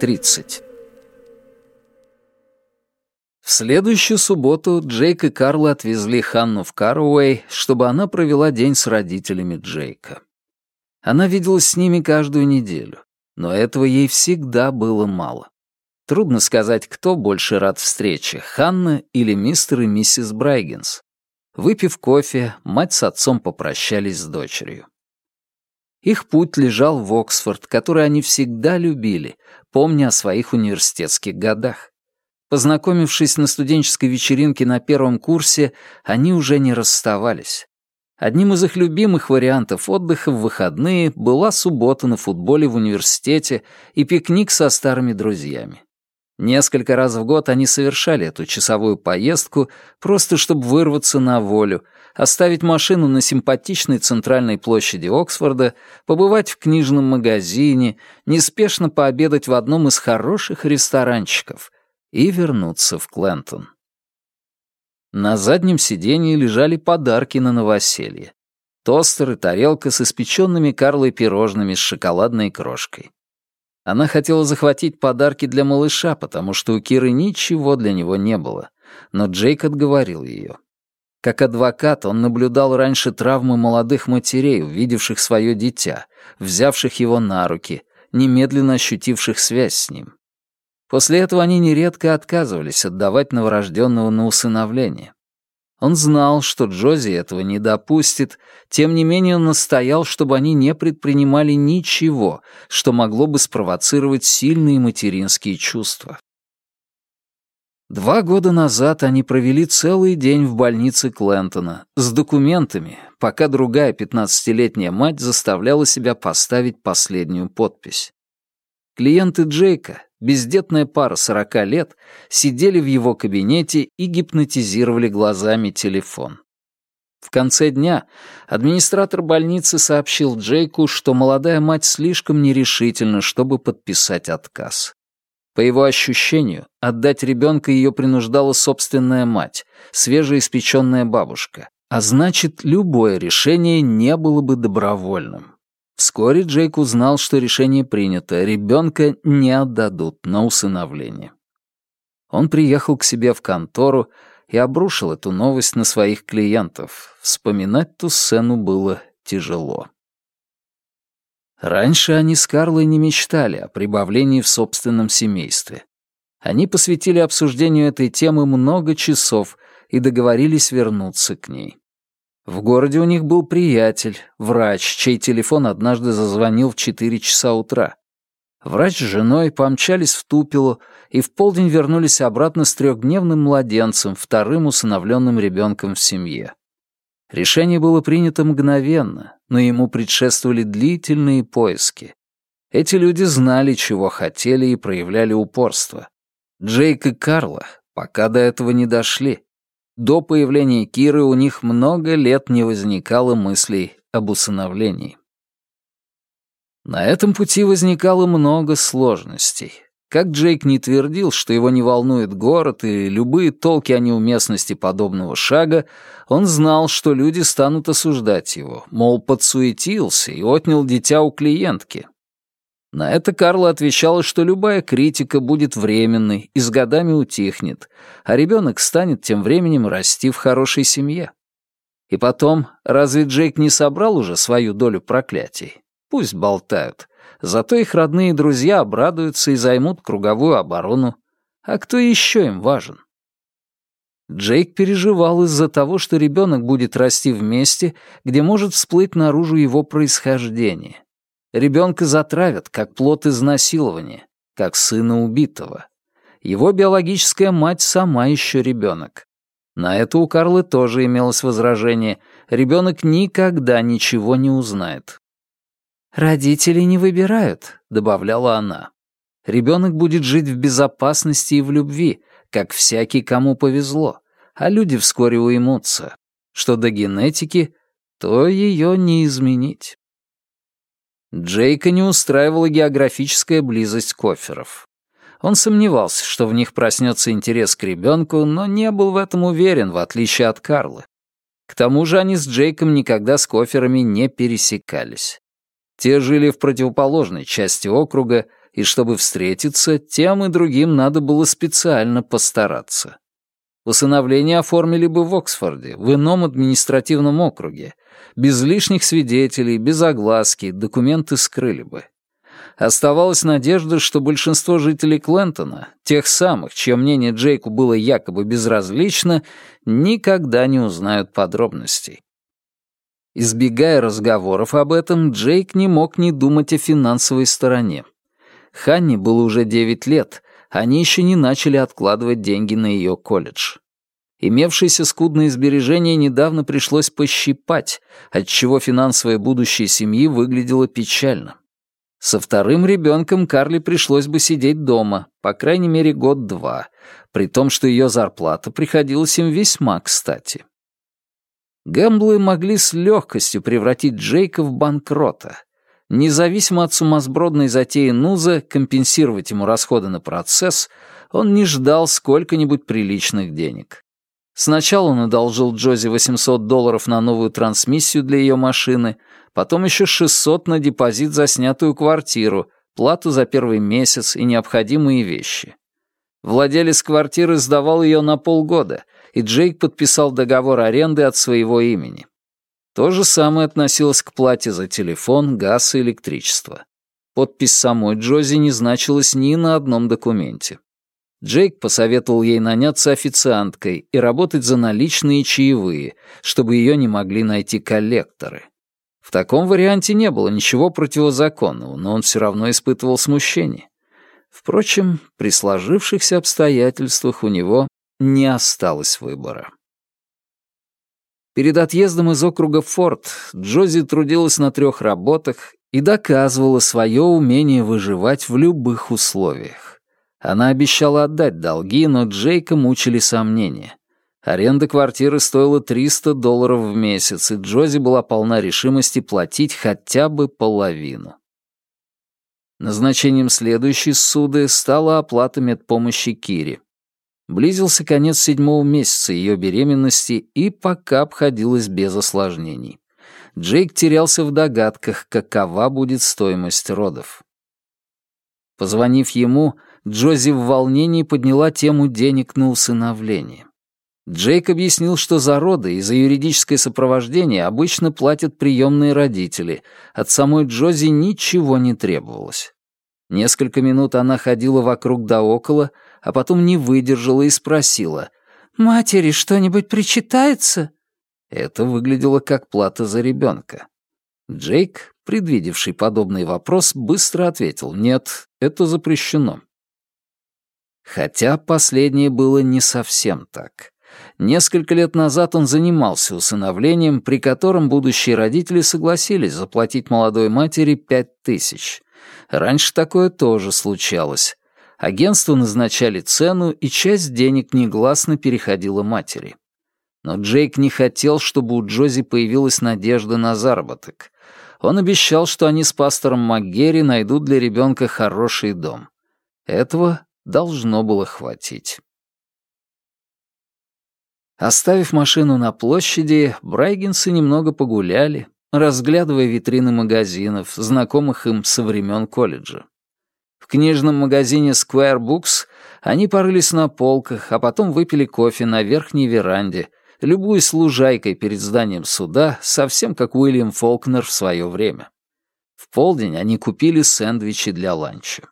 Тридцать. В следующую субботу Джейк и Карла отвезли Ханну в Каруэй, чтобы она провела день с родителями Джейка. Она виделась с ними каждую неделю, но этого ей всегда было мало. Трудно сказать, кто больше рад встрече, Ханна или мистер и миссис Брайгенс. Выпив кофе, мать с отцом попрощались с дочерью. Их путь лежал в Оксфорд, который они всегда любили, помня о своих университетских годах. Познакомившись на студенческой вечеринке на первом курсе, они уже не расставались. Одним из их любимых вариантов отдыха в выходные была суббота на футболе в университете и пикник со старыми друзьями. Несколько раз в год они совершали эту часовую поездку, просто чтобы вырваться на волю, оставить машину на симпатичной центральной площади Оксфорда, побывать в книжном магазине, неспешно пообедать в одном из хороших ресторанчиков и вернуться в Клентон. На заднем сиденье лежали подарки на новоселье. Тостер и тарелка с испеченными Карлой пирожными с шоколадной крошкой. Она хотела захватить подарки для малыша, потому что у Киры ничего для него не было, но Джейк отговорил ее. Как адвокат он наблюдал раньше травмы молодых матерей, увидевших свое дитя, взявших его на руки, немедленно ощутивших связь с ним. После этого они нередко отказывались отдавать новорожденного на усыновление. Он знал, что Джози этого не допустит, тем не менее он настоял, чтобы они не предпринимали ничего, что могло бы спровоцировать сильные материнские чувства. Два года назад они провели целый день в больнице Клентона с документами, пока другая пятнадцатилетняя мать заставляла себя поставить последнюю подпись. Клиенты Джейка, бездетная пара сорока лет, сидели в его кабинете и гипнотизировали глазами телефон. В конце дня администратор больницы сообщил Джейку, что молодая мать слишком нерешительна, чтобы подписать отказ. По его ощущению, отдать ребенка ее принуждала собственная мать, свежеиспеченная бабушка, а значит, любое решение не было бы добровольным. Вскоре Джейк узнал, что решение принято, ребенка не отдадут на усыновление. Он приехал к себе в контору и обрушил эту новость на своих клиентов. Вспоминать ту сцену было тяжело. Раньше они с Карлой не мечтали о прибавлении в собственном семействе. Они посвятили обсуждению этой темы много часов и договорились вернуться к ней. В городе у них был приятель, врач, чей телефон однажды зазвонил в 4 часа утра. Врач с женой помчались в Тупило и в полдень вернулись обратно с трехдневным младенцем, вторым усыновленным ребенком в семье. Решение было принято мгновенно, но ему предшествовали длительные поиски. Эти люди знали, чего хотели и проявляли упорство. Джейк и Карла пока до этого не дошли. До появления Киры у них много лет не возникало мыслей об усыновлении. На этом пути возникало много сложностей. Как Джейк не твердил, что его не волнует город и любые толки о неуместности подобного шага, он знал, что люди станут осуждать его, мол, подсуетился и отнял дитя у клиентки. На это Карла отвечала, что любая критика будет временной и с годами утихнет, а ребенок станет тем временем расти в хорошей семье. И потом, разве Джейк не собрал уже свою долю проклятий? Пусть болтают. Зато их родные друзья обрадуются и займут круговую оборону. А кто еще им важен? Джейк переживал из-за того, что ребенок будет расти в месте, где может всплыть наружу его происхождение. Ребенка затравят, как плод изнасилования, как сына убитого. Его биологическая мать сама еще ребенок. На это у Карлы тоже имелось возражение. Ребенок никогда ничего не узнает. «Родители не выбирают», — добавляла она. «Ребенок будет жить в безопасности и в любви, как всякий, кому повезло, а люди вскоре уймутся. Что до генетики, то ее не изменить». Джейка не устраивала географическая близость коферов. Он сомневался, что в них проснется интерес к ребенку, но не был в этом уверен, в отличие от Карлы. К тому же они с Джейком никогда с коферами не пересекались. Те жили в противоположной части округа, и чтобы встретиться, тем и другим надо было специально постараться. Усыновление оформили бы в Оксфорде, в ином административном округе. Без лишних свидетелей, без огласки, документы скрыли бы. Оставалась надежда, что большинство жителей Клентона, тех самых, чье мнение Джейку было якобы безразлично, никогда не узнают подробностей. Избегая разговоров об этом, Джейк не мог не думать о финансовой стороне. Ханни было уже 9 лет, они еще не начали откладывать деньги на ее колледж. Имевшиеся скудные сбережения недавно пришлось пощипать, отчего финансовое будущее семьи выглядело печально. Со вторым ребенком Карли пришлось бы сидеть дома, по крайней мере, год-два, при том, что ее зарплата приходилась им весьма кстати. Гэмблы могли с легкостью превратить Джейка в банкрота. Независимо от сумасбродной затеи Нуза компенсировать ему расходы на процесс, он не ждал сколько-нибудь приличных денег. Сначала он одолжил Джози 800 долларов на новую трансмиссию для ее машины, потом еще 600 на депозит за снятую квартиру, плату за первый месяц и необходимые вещи. Владелец квартиры сдавал ее на полгода, и Джейк подписал договор аренды от своего имени. То же самое относилось к плате за телефон, газ и электричество. Подпись самой Джози не значилась ни на одном документе. Джейк посоветовал ей наняться официанткой и работать за наличные чаевые, чтобы ее не могли найти коллекторы. В таком варианте не было ничего противозаконного, но он все равно испытывал смущение. Впрочем, при сложившихся обстоятельствах у него не осталось выбора. Перед отъездом из округа Форт Джози трудилась на трех работах и доказывала свое умение выживать в любых условиях. Она обещала отдать долги, но Джейка мучили сомнения. Аренда квартиры стоила 300 долларов в месяц, и Джози была полна решимости платить хотя бы половину. Назначением следующей суды стала оплата медпомощи Кири. Близился конец седьмого месяца ее беременности и пока обходилось без осложнений. Джейк терялся в догадках, какова будет стоимость родов. Позвонив ему, Джози в волнении подняла тему денег на усыновление. Джейк объяснил, что за роды и за юридическое сопровождение обычно платят приемные родители, от самой Джози ничего не требовалось. Несколько минут она ходила вокруг да около, а потом не выдержала и спросила, «Матери что-нибудь причитается?» Это выглядело как плата за ребенка. Джейк, предвидевший подобный вопрос, быстро ответил, «Нет, это запрещено». Хотя последнее было не совсем так. Несколько лет назад он занимался усыновлением, при котором будущие родители согласились заплатить молодой матери пять тысяч. Раньше такое тоже случалось. Агентства назначали цену, и часть денег негласно переходила матери. Но Джейк не хотел, чтобы у Джози появилась надежда на заработок. Он обещал, что они с пастором МакГерри найдут для ребенка хороший дом. Этого должно было хватить. Оставив машину на площади, Брайгенсы немного погуляли, разглядывая витрины магазинов, знакомых им со времен колледжа. В книжном магазине Square Books они порылись на полках, а потом выпили кофе на верхней веранде, любуясь лужайкой перед зданием суда, совсем как Уильям Фолкнер в свое время. В полдень они купили сэндвичи для ланча.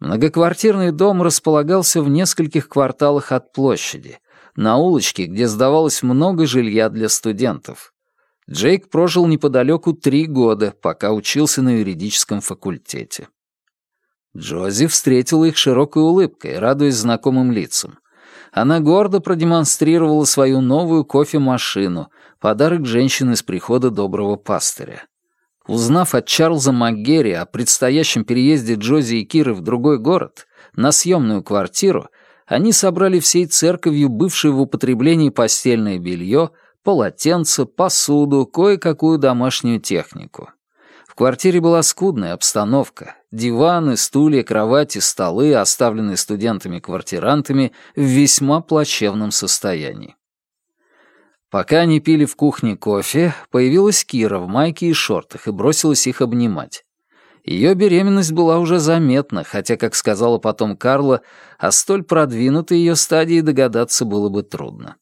Многоквартирный дом располагался в нескольких кварталах от площади, на улочке, где сдавалось много жилья для студентов. Джейк прожил неподалеку три года, пока учился на юридическом факультете. Джози встретила их широкой улыбкой, радуясь знакомым лицам. Она гордо продемонстрировала свою новую кофемашину, подарок женщины с прихода доброго пастыря. Узнав от Чарльза МакГерри о предстоящем переезде Джози и Киры в другой город, на съемную квартиру, они собрали всей церковью бывшее в употреблении постельное белье, полотенце, посуду, кое-какую домашнюю технику. В квартире была скудная обстановка, диваны, стулья, кровати, столы, оставленные студентами-квартирантами, в весьма плачевном состоянии. Пока они пили в кухне кофе, появилась Кира в майке и шортах и бросилась их обнимать. Ее беременность была уже заметна, хотя, как сказала потом Карла, о столь продвинутой ее стадии догадаться было бы трудно.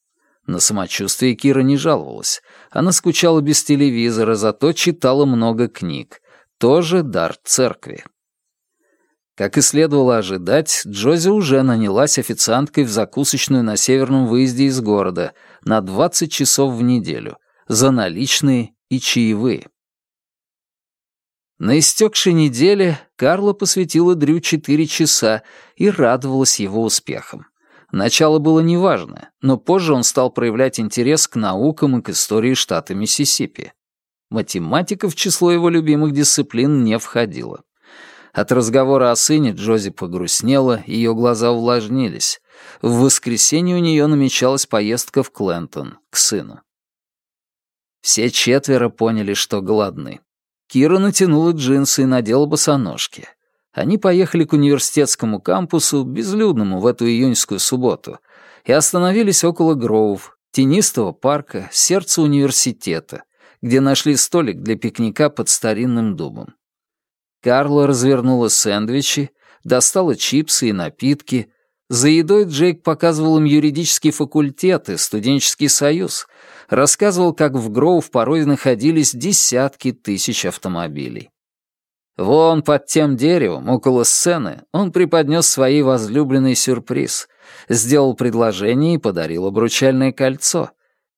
На самочувствие Кира не жаловалась. Она скучала без телевизора, зато читала много книг. Тоже дар церкви. Как и следовало ожидать, Джози уже нанялась официанткой в закусочную на северном выезде из города на 20 часов в неделю, за наличные и чаевые. На истекшей неделе Карла посвятила Дрю 4 часа и радовалась его успехам. Начало было неважное, но позже он стал проявлять интерес к наукам и к истории штата Миссисипи. Математика в число его любимых дисциплин не входила. От разговора о сыне Джози погрустнела, ее глаза увлажнились. В воскресенье у нее намечалась поездка в Клентон, к сыну. Все четверо поняли, что голодны. Кира натянула джинсы и надела босоножки. Они поехали к университетскому кампусу, безлюдному в эту июньскую субботу, и остановились около Гроув, тенистого парка, сердца университета, где нашли столик для пикника под старинным дубом. Карла развернула сэндвичи, достала чипсы и напитки. За едой Джейк показывал им юридический факультет и студенческий союз, рассказывал, как в Гроув порой находились десятки тысяч автомобилей. Вон под тем деревом, около сцены, он преподнес своей возлюбленной сюрприз, сделал предложение и подарил обручальное кольцо.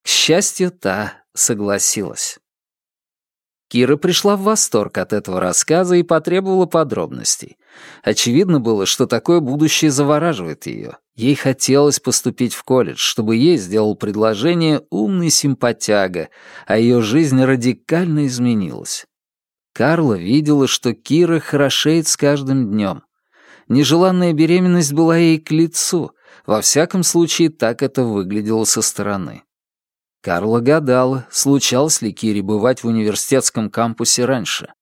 К счастью, та согласилась. Кира пришла в восторг от этого рассказа и потребовала подробностей. Очевидно было, что такое будущее завораживает ее. Ей хотелось поступить в колледж, чтобы ей сделал предложение умный симпатяга, а ее жизнь радикально изменилась. Карла видела, что Кира хорошеет с каждым днем. Нежеланная беременность была ей к лицу, во всяком случае так это выглядело со стороны. Карла гадала, случалось ли Кире бывать в университетском кампусе раньше.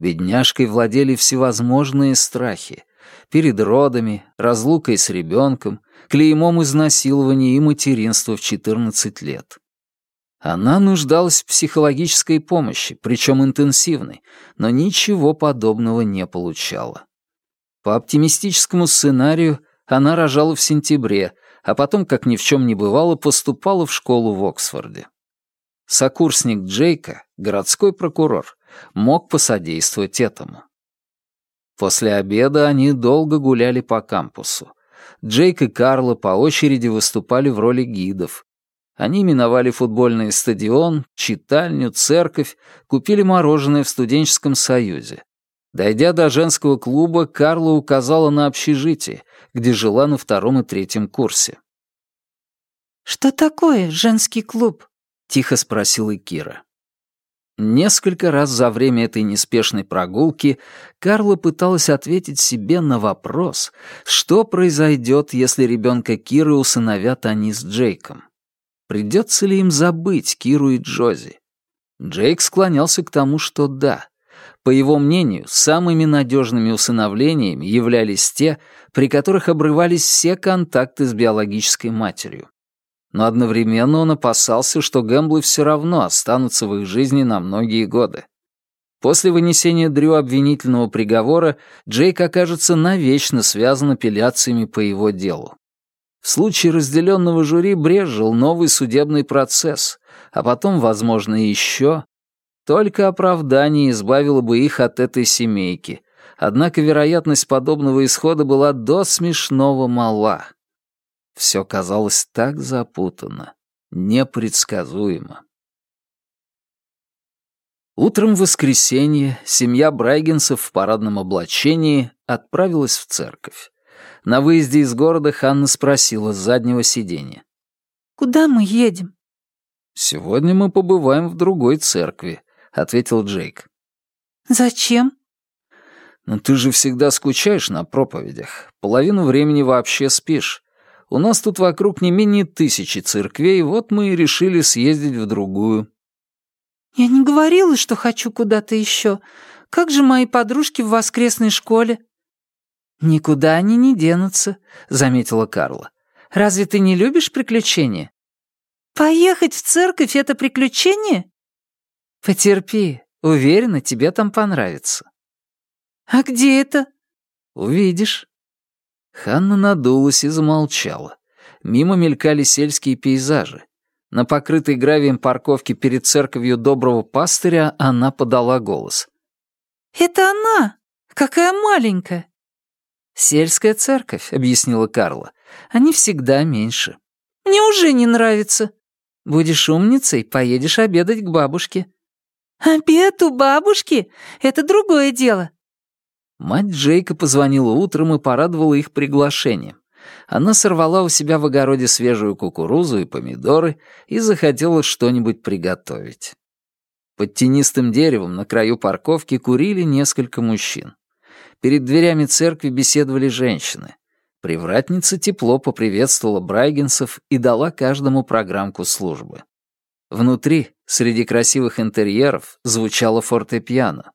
Бедняжкой владели всевозможные страхи. Перед родами, разлукой с ребенком, клеймом изнасилования и материнства в 14 лет. Она нуждалась в психологической помощи, причем интенсивной, но ничего подобного не получала. По оптимистическому сценарию она рожала в сентябре, а потом, как ни в чем не бывало, поступала в школу в Оксфорде. Сокурсник Джейка, городской прокурор, мог посодействовать этому. После обеда они долго гуляли по кампусу. Джейк и Карла по очереди выступали в роли гидов, они миновали футбольный стадион, читальню, церковь, купили мороженое в студенческом союзе. Дойдя до женского клуба, Карла указала на общежитие, где жила на втором и третьем курсе. «Что такое женский клуб?» — тихо спросила Кира. Несколько раз за время этой неспешной прогулки Карла пыталась ответить себе на вопрос, что произойдет, если ребенка Киры усыновят они с Джейком. Придется ли им забыть Киру и Джози? Джейк склонялся к тому, что да. По его мнению, самыми надежными усыновлениями являлись те, при которых обрывались все контакты с биологической матерью. Но одновременно он опасался, что Гэмблы все равно останутся в их жизни на многие годы. После вынесения Дрю обвинительного приговора Джейк окажется навечно связан апелляциями по его делу. В случае разделенного жюри брежил новый судебный процесс, а потом, возможно, еще. Только оправдание избавило бы их от этой семейки. Однако вероятность подобного исхода была до смешного мала. Все казалось так запутанно, непредсказуемо. Утром в воскресенье семья Брайгенсов в парадном облачении отправилась в церковь. На выезде из города Ханна спросила с заднего сиденья. «Куда мы едем?» «Сегодня мы побываем в другой церкви», — ответил Джейк. «Зачем?» «Ну ты же всегда скучаешь на проповедях. Половину времени вообще спишь. У нас тут вокруг не менее тысячи церквей, вот мы и решили съездить в другую». «Я не говорила, что хочу куда-то еще. Как же мои подружки в воскресной школе?» «Никуда они не денутся», — заметила Карла. «Разве ты не любишь приключения?» «Поехать в церковь — это приключение?» «Потерпи. Уверена, тебе там понравится». «А где это?» «Увидишь». Ханна надулась и замолчала. Мимо мелькали сельские пейзажи. На покрытой гравием парковке перед церковью доброго пастыря она подала голос. «Это она! Какая маленькая!» «Сельская церковь», — объяснила Карла. «Они всегда меньше». «Мне уже не нравится». «Будешь умницей, поедешь обедать к бабушке». «Обед у бабушки? Это другое дело». Мать Джейка позвонила утром и порадовала их приглашением. Она сорвала у себя в огороде свежую кукурузу и помидоры и захотела что-нибудь приготовить. Под тенистым деревом на краю парковки курили несколько мужчин. Перед дверями церкви беседовали женщины. Привратница тепло поприветствовала Брайгенсов и дала каждому программку службы. Внутри, среди красивых интерьеров, звучало фортепиано.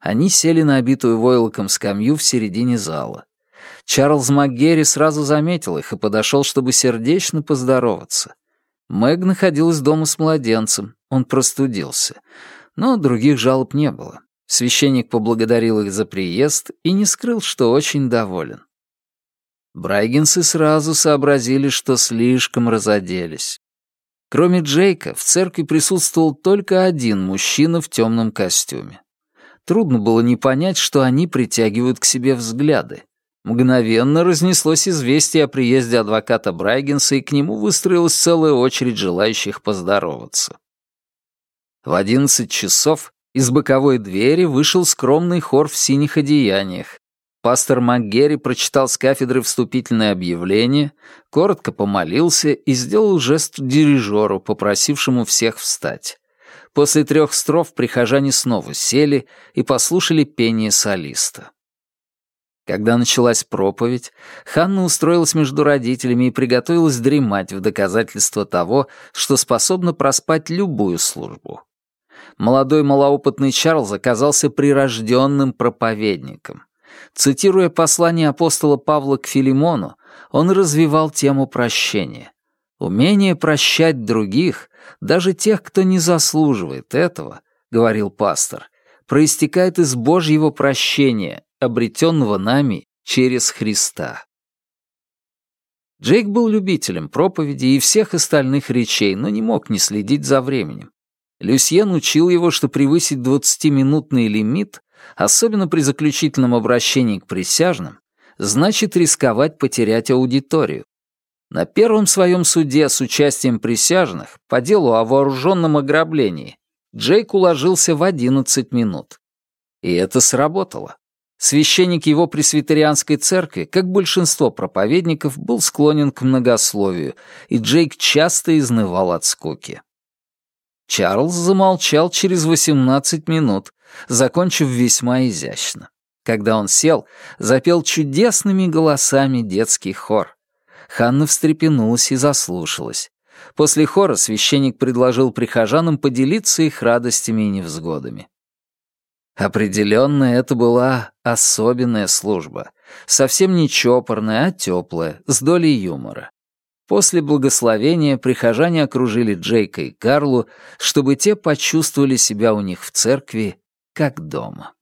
Они сели на обитую войлоком скамью в середине зала. Чарльз МакГерри сразу заметил их и подошел, чтобы сердечно поздороваться. Мэг находилась дома с младенцем, он простудился. Но других жалоб не было. Священник поблагодарил их за приезд и не скрыл, что очень доволен. Брайгенсы сразу сообразили, что слишком разоделись. Кроме Джейка, в церкви присутствовал только один мужчина в темном костюме. Трудно было не понять, что они притягивают к себе взгляды. Мгновенно разнеслось известие о приезде адвоката Брайгенса, и к нему выстроилась целая очередь желающих поздороваться. В одиннадцать часов из боковой двери вышел скромный хор в синих одеяниях. Пастор МакГерри прочитал с кафедры вступительное объявление, коротко помолился и сделал жест дирижеру, попросившему всех встать. После трех строф прихожане снова сели и послушали пение солиста. Когда началась проповедь, Ханна устроилась между родителями и приготовилась дремать в доказательство того, что способна проспать любую службу. Молодой малоопытный Чарльз оказался прирожденным проповедником. Цитируя послание апостола Павла к Филимону, он развивал тему прощения. «Умение прощать других, даже тех, кто не заслуживает этого», — говорил пастор, проистекает из Божьего прощения, обретенного нами через Христа. Джейк был любителем проповеди и всех остальных речей, но не мог не следить за временем. Люсьен учил его, что превысить 20-минутный лимит, особенно при заключительном обращении к присяжным, значит рисковать потерять аудиторию. На первом своем суде с участием присяжных по делу о вооруженном ограблении Джейк уложился в 11 минут. И это сработало. Священник его пресвитерианской церкви, как большинство проповедников, был склонен к многословию, и Джейк часто изнывал от скуки. Чарльз замолчал через 18 минут, закончив весьма изящно. Когда он сел, запел чудесными голосами детский хор. Ханна встрепенулась и заслушалась. После хора священник предложил прихожанам поделиться их радостями и невзгодами. Определенно, это была особенная служба. Совсем не чопорная, а теплая, с долей юмора. После благословения прихожане окружили Джейка и Карлу, чтобы те почувствовали себя у них в церкви как дома.